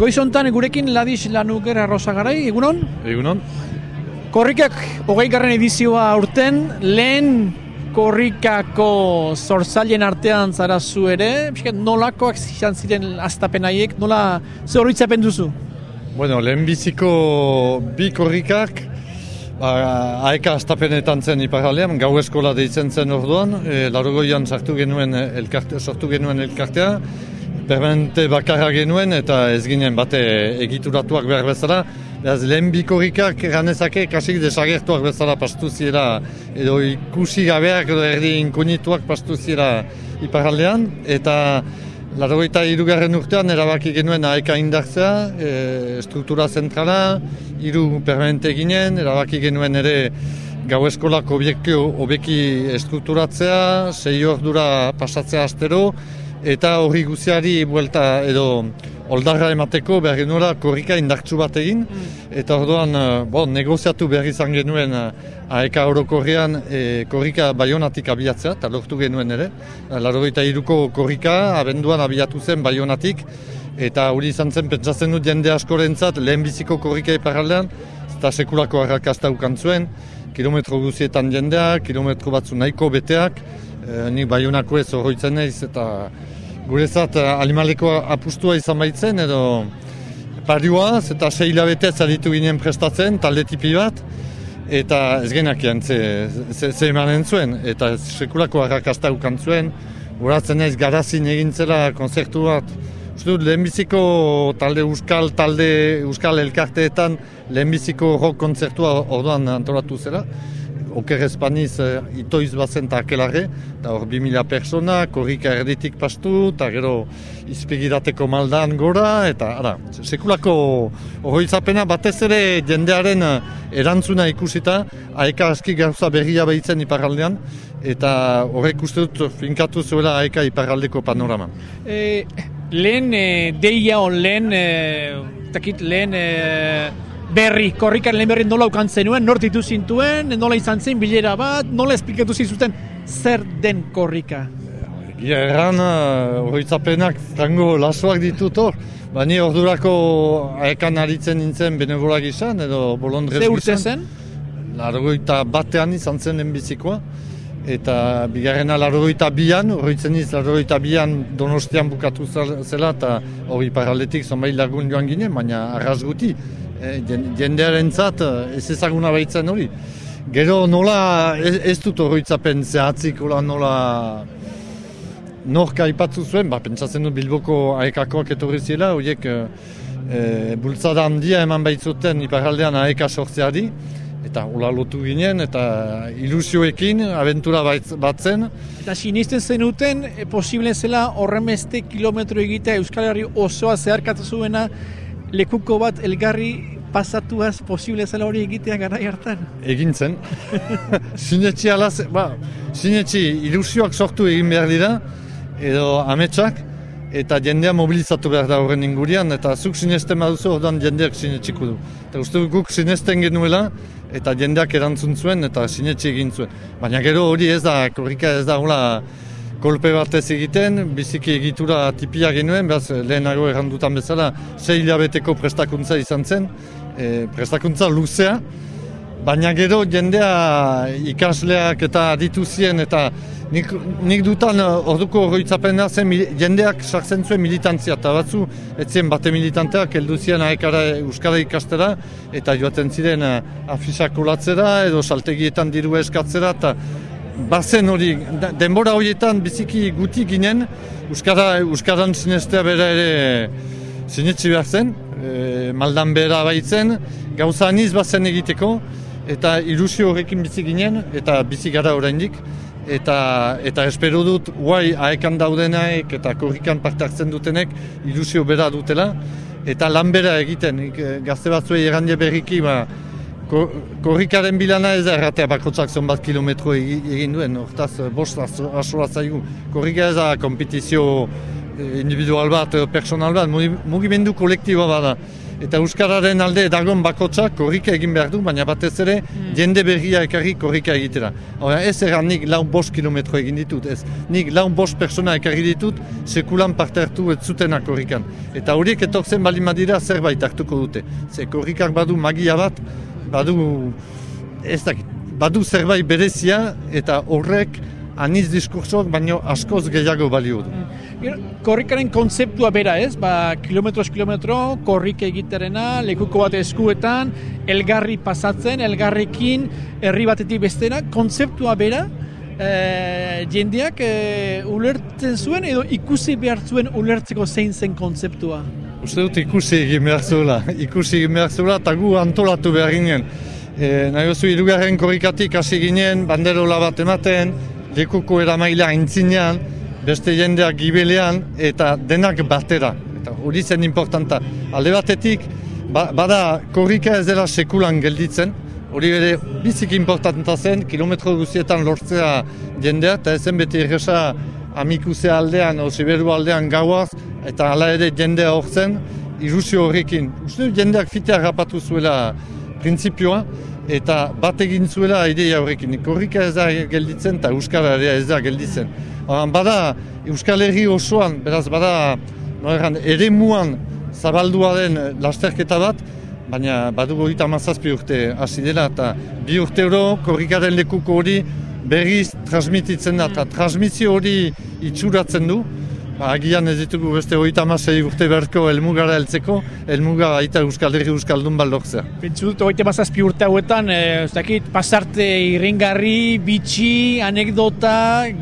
Goizontan gurekin Ladis Lanuger Arrozagarai, egunon? Egunon. Korrikak hogei garren edizioa aurten, lehen korrikako zorzailen artean zara zu ere, nolakoak izan ziren astapenaiek, nola ze horritzapen duzu? Bueno, lehenbiziko bi korrikak, ba, aeka astapenetan zen iparalean, gau eskola deitzen zen orduan, e, larogoian sartu genuen elkarte, sortu genuen elkartea, permanente bakarra genuen eta ez ginen bate egituratuak behar bezala, Beraz, lehen ganezake kasik desagertuak bezala pastu zira edo ikusi gabeak edo erdi inkonituak pastu zira iparaldean eta Largoita irugarren urtean erabaki genuen aeka indartzea, e, struktura zentrala, iru permanente ginen, erabaki genuen ere gau eskolak obiektu obeki estrukturatzea, sei ordura pasatzea astero, eta horri guziari buelta edo oldarra emateko behar genuela korrika indartsu bat egin, mm. eta orduan eh, bon, negoziatu behar izan genuen eh, aeka orokorrean e, korrika baionatik abiatzea, eta lortu genuen ere. Larogeita iruko korrika abenduan abiatu zen baionatik, eta hori izan zen pentsatzen dut jende askorentzat lehenbiziko korrika iparaldean, eta sekulako harrakazta zuen, kilometro guzietan jendeak, kilometro batzu nahiko beteak, e, nik baionako ez horroitzen naiz, eta Gurezat eh, animaleko apustua izan baitzen edo parioaz eta sei hilabete zaritu ginen prestatzen talde tipi bat eta ez genak ze, ze, ze emanen zuen eta sekulako harrakazta ukan zuen. Horatzen ez garazin egintzela konzertu bat. Uste lehenbiziko talde euskal, talde euskal elkarteetan lehenbiziko rock konzertua orduan antolatu zela oker espaniz uh, itoiz bazen eta akelarre, eta hor 2000 persona, korrika erditik pastu, eta gero izpigirateko maldan gora, eta ara, sekulako horroizapena batez ere jendearen uh, erantzuna ikusita, aeka aski gauza berria behitzen iparaldean, eta horrek uste dut finkatu zuela aeka iparaldeko panorama. E, lehen e, deia on lehen, e, takit lehen berri, korrikan lehen berri nola ukan zenuen, nortitu zintuen, nola izan zen bilera bat, nola esplikatu zizuten zer den korrika? Ia erran, horitzapenak frango lasoak ditut hor, bani ordurako aekan aritzen nintzen benevolak izan, edo bolondrez gizan. Ze urte zen? Largoita batean izan zen lehenbizikoa, eta bigarrena largoita bian, horitzen iz largoita bian donostian bukatu zela, eta hori paraletik zonbait lagun joan ginen, baina arras guti, eh, jendearen zat eh, ez ezaguna baitzen hori. Gero nola ez, ez dut horretzapen zehatzik nola norka ipatzu zuen, ba, pentsatzen dut Bilboko aekakoak etorri zela, horiek e, bultzada handia eman baitzuten iparaldean aeka sortzeari, eta hola lotu ginen, eta ilusioekin, aventura batzen. Eta sinisten zenuten, e, posible zela horremeste kilometro egitea Euskal Herri osoa zeharkatu zuena, lekuko bat elgarri pasatuaz posible zela hori egitea gara hartan? Egin zen. sinetxi alaz, ba, sinetxi ilusioak sortu egin behar dira, edo ametsak, eta jendea mobilizatu behar da horren ingurian, eta zuk sinesten baduzu orduan jendeak sinetxiko du. Eta uste guk sinesten genuela, eta jendeak erantzun zuen, eta sinetxi egin zuen. Baina gero hori ez da, korrika ez da, hola, kolpe batez egiten, biziki egitura tipia genuen, behaz lehenago errandutan bezala, sei hilabeteko prestakuntza izan zen, e, prestakuntza luzea, baina gero jendea ikasleak eta dituzien eta nik, nik dutan orduko horretzapena zen jendeak sartzen zuen militantzia eta batzu etzien bate militanteak heldu ziren aekara Euskara ikastera eta joaten ziren afisak edo saltegietan diru eskatzera eta bazen hori, denbora horietan biziki guti ginen, Euskara, Euskaran sinestea bera ere sinetsi behar zen, e, maldan bera baitzen, gauza aniz bazen egiteko, eta ilusio horrekin bizi ginen, eta bizi gara oraindik, eta eta espero dut guai aekan daudenaek eta korrikan parte hartzen dutenek ilusio bera dutela, eta lan bera egiten, gazte batzuei errande berriki, ba, korrikaren bilana ez da erratea bakotzak zonbat kilometro egin duen, hortaz bost asola zaigu. Korrika ez da kompetizio eh, individual bat, personal bat, mugimendu kolektiboa bada. eta Euskararen alde dagon bakotsa korrika egin behar du, baina batez ere mm. jende berria ekarri korrika egitera. Hora, ez erran nik laun bost kilometro egin ditut, ez. Nik laun bost persona ekarri ditut, sekulan parte hartu ez zutena korrikan. Eta horiek etortzen bali madira zerbait hartuko dute. Ze korrikak badu magia bat, badu, ez dakit, badu zerbait berezia eta horrek aniz diskursok baino askoz gehiago balio du. Mm. Korrikaren kontzeptua bera ez, ba, kilometros kilometro, korrik egiterena, lekuko bat eskuetan, elgarri pasatzen, elgarrekin, herri batetik bestera, kontzeptua bera, e, jendeak e, ulertzen zuen edo ikusi behar zuen ulertzeko zein zen kontzeptua? Uste dut ikusi egin behar zuela, ikusi egin behar zuela, eta gu antolatu behar ginen. E, nahi oso, irugarren korrikatik hasi ginen, banderola bat ematen, lekuko eramaila intzinean, beste jendeak gibelean eta denak batera. Eta hori zen importanta. Alde batetik, ba, bada korrika ez dela sekulan gelditzen, hori ere bizik importanta zen, kilometro guztietan lortzea jendea, eta ezen beti erresa amikuse aldean, o siberu aldean gauaz, eta hala ere jendea horzen, ilusio horrekin. Uste jendeak fitea rapatu zuela printzipioa, eta bat egin zuela ideia horrekin. Korrika ez da gelditzen eta Euskara ez da gelditzen. Bada Euskal Herri osoan, beraz bada no erran, ere muan zabaldua den lasterketa bat, baina badugu eta mazazpi urte hasi dela eta bi urte oro korrikaren lekuko hori berriz transmititzen da eta transmisio hori itxuratzen du. Ba, agian ez ditugu beste hogeita amasei urte berko elmugara heltzeko, elmuga baita Euskal Herri Euskaldun baldokzea. Pentsu dut hogeita mazazpi urte hauetan, e, ez dakit, pasarte irringarri, bitxi, anekdota,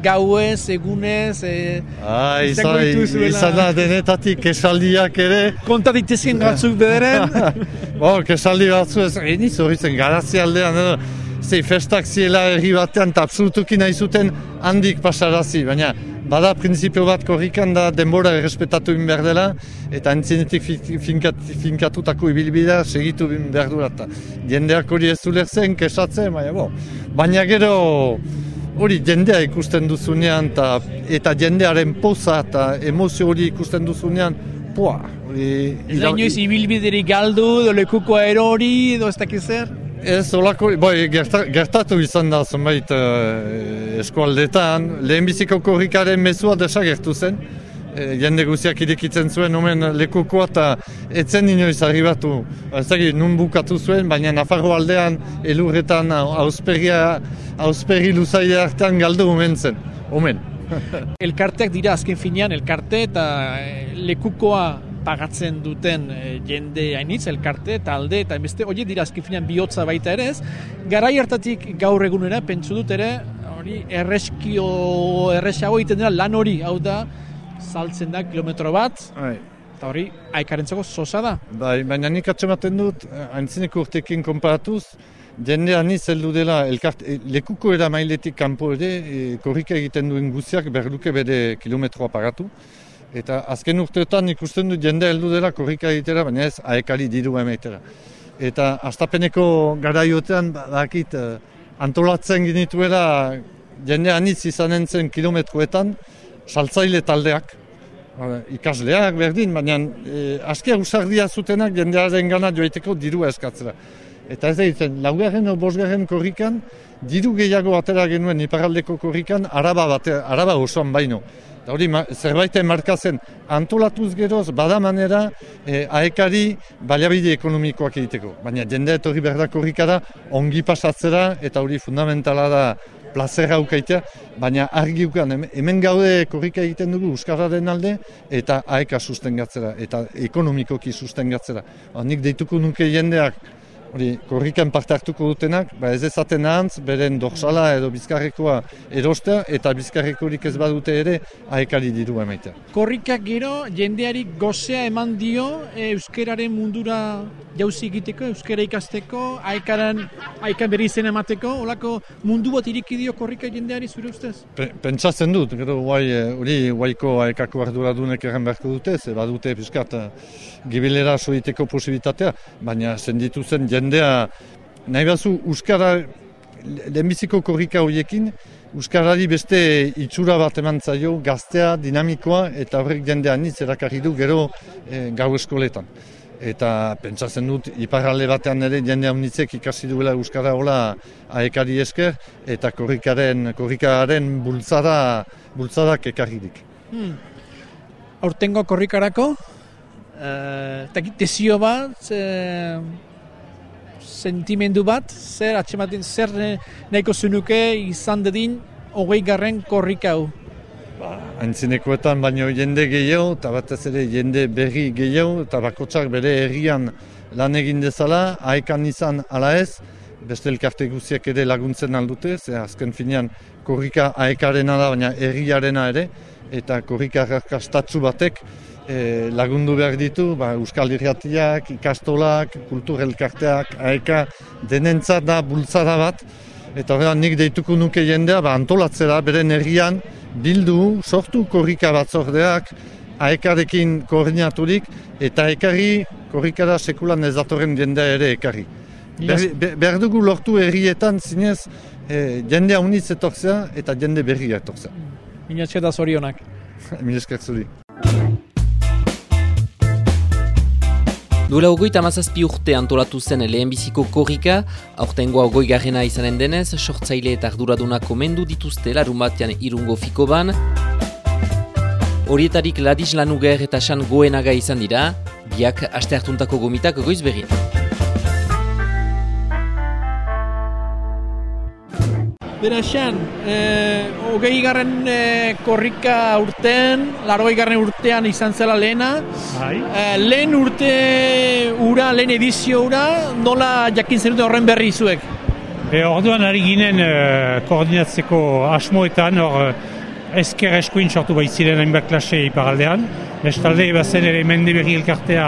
gauez, egunez, e, ah, izan, izan da denetatik kesaldiak ere. Konta ditezien batzuk bederen. Bo, kesaldi batzu ez, eniz hori zen, garazi aldean, edo, zei festak ziela herri batean, eta absolutuki nahi zuten handik pasarazi, baina Bada, prinsipio bat korrikan da denbora errespetatu bin behar dela, eta entzinetik finkat, finkatutako ibilbidea segitu bin behar dela. Jendeak hori ez ulertzen, kesatzen, baina, bo. baina gero hori jendea ikusten duzunean, ta, eta jendearen poza eta emozio hori ikusten duzunean, poa. Ez da inoiz ibilbiderik galdu, dolekuko erori, edo ez dakizer? Ez, olako, bai, gertatu izan da zenbait uh, eskualdetan, lehenbiziko korrikaren mezua desagertu zen, e, jende guziak irekitzen zuen omen lekukoa eta etzen inoiz arribatu, ezagir, nun bukatu zuen, baina Nafarro aldean elurretan ausperia, ausperi luzaide artean galdu omen zen, omen. elkarteak dira azken finean, elkarte eta eh, lekukoa pagatzen duten e, jende hainitz, elkarte, talde, eta beste, hori dira azken finean bihotza baita ere ez, garai hartatik gaur egunera, pentsu dut ere, hori erreskio, erresago egiten dira lan hori, hau da, saltzen da kilometro bat, bai. eta hori, aikarentzako sosa da. Bai, baina nik atxematen dut, haintzineko urtekin konparatuz, Jende ani zeldu dela, elkart, e, lekuko era mailetik kanpo ere, e, korrika egiten duen guziak berduke bere kilometroa pagatu. Eta azken urteotan ikusten dut jende heldu dela korrika egitera, baina ez aekari diru emaitera. Eta astapeneko garaiotean, bakit, eh, antolatzen ginituela jende anitz izanen zen kilometroetan, saltzaile taldeak, ikasleak berdin, baina e, askia usardia zutenak jendearen gana joiteko diru eskatzera. Eta ez da ditzen, laugarren o bosgarren korrikan, diru gehiago atera genuen iparaldeko korrikan, araba, bate, araba osoan baino. Eta hori zerbaiten markazen antolatuz geroz bada manera e, aekari baliabide ekonomikoak egiteko. Baina jende etorri behar da korrikara ongi pasatzera eta hori fundamentala da plazera ukaitea, baina argi ukan, hemen gaude korrika egiten dugu Euskararen alde eta aeka sustengatzera eta ekonomikoki sustengatzera. Nik deituko nuke jendeak hori, korrikan parte hartuko dutenak, ba ez ezaten ahantz, beren dorsala edo bizkarrekoa erostea, eta bizkarrekorik ez badute ere, aekari diru emaitea. Korrikak gero, jendeari gozea eman dio, e, euskeraren mundura jauzi egiteko, euskera ikasteko, aekaran, aekan berri zen emateko, olako mundu bat iriki dio korrika jendeari zure ustez? pentsatzen dut, gero, guai, e, hori, guaiko aekako arduradunek erren beharko dute, ze badute, piskat, gibilera soiteko posibilitatea, baina zenditu zen jendea nahi bazu Euskara lehenbiziko korrika horiekin Euskarari beste itxura bat eman zaio, gaztea, dinamikoa eta horrek jendea nitz erakarri du gero e, gau eskoletan. eta pentsatzen dut iparralde batean ere jende haunitzek ikasi duela Euskara hola aekari esker eta korrikaren, korrikaren bultzada, bultzadak ekarridik. Hmm. Aurtengo korrikarako, uh, tesio bat, uh, sentimendu bat, zer atxematen, zer nahiko zunuke izan dedin hogei garren korrikau? Ba, Aintzinekoetan baino jende gehiago, eta batez ere jende berri gehiago, eta bakotsak bere herrian lan egin dezala, haekan izan ala ez, beste elkarte guziak ere laguntzen aldute, ze azken finean korrika haekarena da, baina herriarena ere, eta korrika kastatzu batek e, lagundu behar ditu, ba, Euskal Irratiak, ikastolak, kulturelkarteak, haeka denentzat da bultzada bat, eta horrean nik deituko nuke jendea, ba, antolatzera beren herrian, bildu, sortu korrika batzordeak, aekarekin koordinaturik, eta ekarri korrikara sekulan ez datorren jendea ere ekarri. Behar dugu lortu herrietan zinez e, jende haunitz etortzea eta jende berri etortzea. Minatxe da zorionak. Minatxe zuri. Duela ogoi tamazazpi urte antolatu zen lehenbiziko korrika, aurtengoa ogoi garrena izanen denez, sortzaile eta arduradunak komendu dituzte larun batean irungo fiko ban. Horietarik Ladis Lanuger eta San Goenaga izan dira, biak aste hartuntako gomitak goiz berri. Bera esan, e, hogei garren e, korrika urtean, largoi garren urtean izan zela lehena. E, lehen urte ura, lehen edizio ura, nola jakin zen horren berri izuek? E, orduan ari ginen e, koordinatzeko asmoetan, hor esker eskuin sortu baitziren hainbat klase iparaldean. Bestalde, bazen ere mende berri elkartea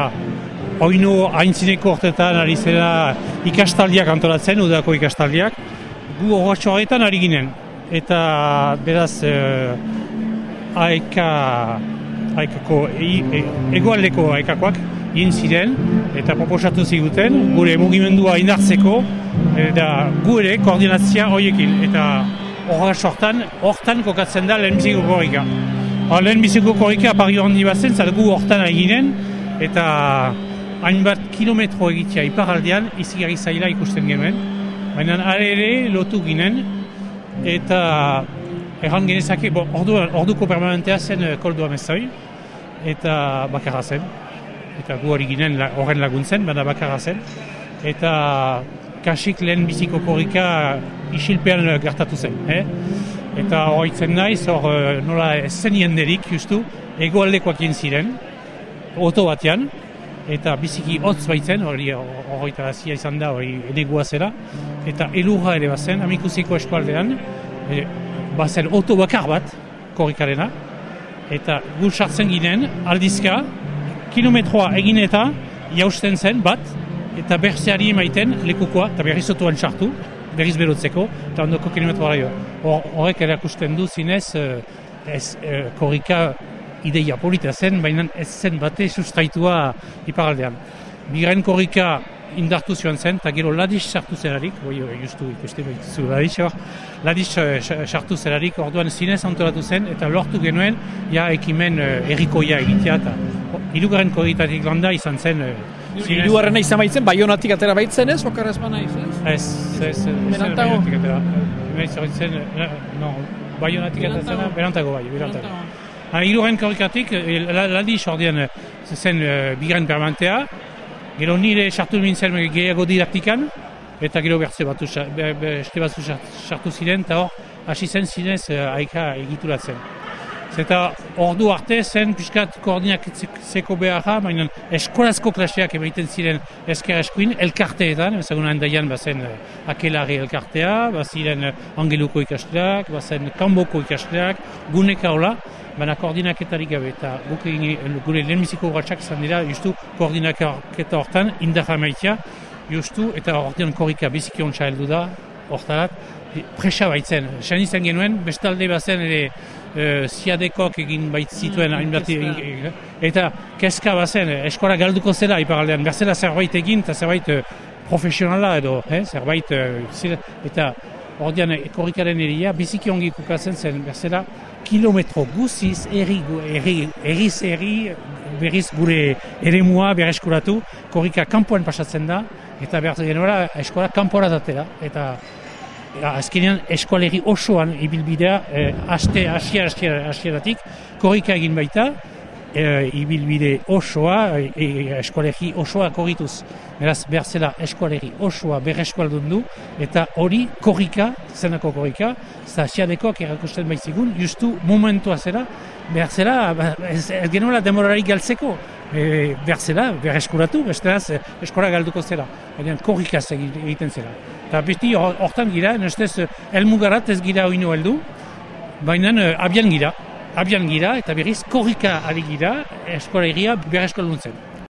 oinu haintzineko ortetan ari zela ikastaldiak antolatzen, udako ikastaldiak gu horretan ari ginen. Eta beraz, e, aeka, aekako, e, egoaldeko aekakoak egin ziren eta proposatu ziguten gure mugimendua indartzeko eta gure koordinatzia horiekin eta horra sortan, hortan kokatzen da lehenbiziko korrika. Lehenbiziko korrika apari handi bazen, zara gu hortan eginen eta hainbat kilometro egitea iparaldean izigarri zaila ikusten genuen. Baina are ere lotu ginen eta erran genezake, bo, ordu, orduko permanentea zen uh, koldua mezoi eta bakarra zen. Eta gu hori ginen horren laguntzen, baina bakarra zen. Eta kasik lehen biziko korrika isilpean gertatu zen. Eh? Eta horitzen naiz, hor uh, nola zen jenderik, justu, egoaldekoak ziren, oto batean, eta biziki hotz baitzen, hori hori zia izan da, hori enegua zera, eta elurra ere bazen, amikusiko eskualdean, e, bazen oto bakar bat, korrikarena, eta gu sartzen ginen, aldizka, kilometroa egin eta, jausten zen bat, eta berzeari emaiten lekukoa, eta berriz otuan sartu, berriz berotzeko, eta ondoko kilometroa jo. Horrek erakusten du zinez, e, ez e, korrika ideia polita zen, baina ez zen bate sustaitua iparaldean. Bigarren korrika indartu zioan zen, eta gero ladis sartu zerarik, boi, justu ikusten behituzu ladis, hor, ladis eh, sartu zerarik, orduan zinez antolatu zen, eta lortu genuen, ja ekimen uh, errikoia egitea, eta irugarren korritatik landa izan zen, uh, Irugarren izan baitzen, baionatik atera baitzen ez, okarrez bana izan? Ez, ez, ez, ez, baionatik atera zena, berantago bai, berantago. Iruren korrikatik, laldi sordian zen uh, bigarren permanentea, gero nire sartu nintzen gehiago didaktikan, eta gero bertze batu, beste batzu sartu ziren, eta hor, hasi zen zinez aika egituratzen. Zeta ordu arte zen piskat koordinak zeko beharra, baina eskolazko klaseak emaiten ziren esker eskuin, elkarteetan, ezagun handaian bazen uh, akelari elkartea, baziren angeluko ikasleak, bazen kanboko ikasleak, guneka hola, baina koordinaketarik gabe eta guk egin gure lehenbiziko urratxak izan dira justu koordinaketa hortan indarra maitea justu eta ordean korrika biziki ontsa heldu da hortarat. Presa baitzen, san izan genuen bestalde bazen ere e, ziadekok egin bait zituen hainbat eta kezka bazen eskora galduko zela iparaldean gazela zerbait egin eta zerbait e, profesionala edo eh, zerbait e, eta ordean korrikaren eria biziki ongi kukatzen zen gazela kilometro guziz, erri, erri, erriz erri, berriz gure eremua berreskuratu, korrika kanpoan pasatzen da, eta behar genuela eskola kanpora datela, eta azkenean eskualegi osoan ibilbidea, eh, aste, asier, asieratik, korrika egin baita, e, ibilbide osoa, e, e, eskualegi osoa korrituz. Beraz, behar zela eskualegi osoa berreskualdun du, eta hori korrika, zenako korrika, eta asiadekoak erakusten baizigun, justu momentua zela, behar zela, ba, ez, ez genuela demorarik galtzeko, e, behar zela, berreskuratu, besteaz, eskola galduko zela, baina korrikaz egiten zela. Eta beti hortan gira, nestez, elmugarat ez gira oinu heldu, baina abian gira, abian gira eta berriz korrika ari gira eskola egia berreskola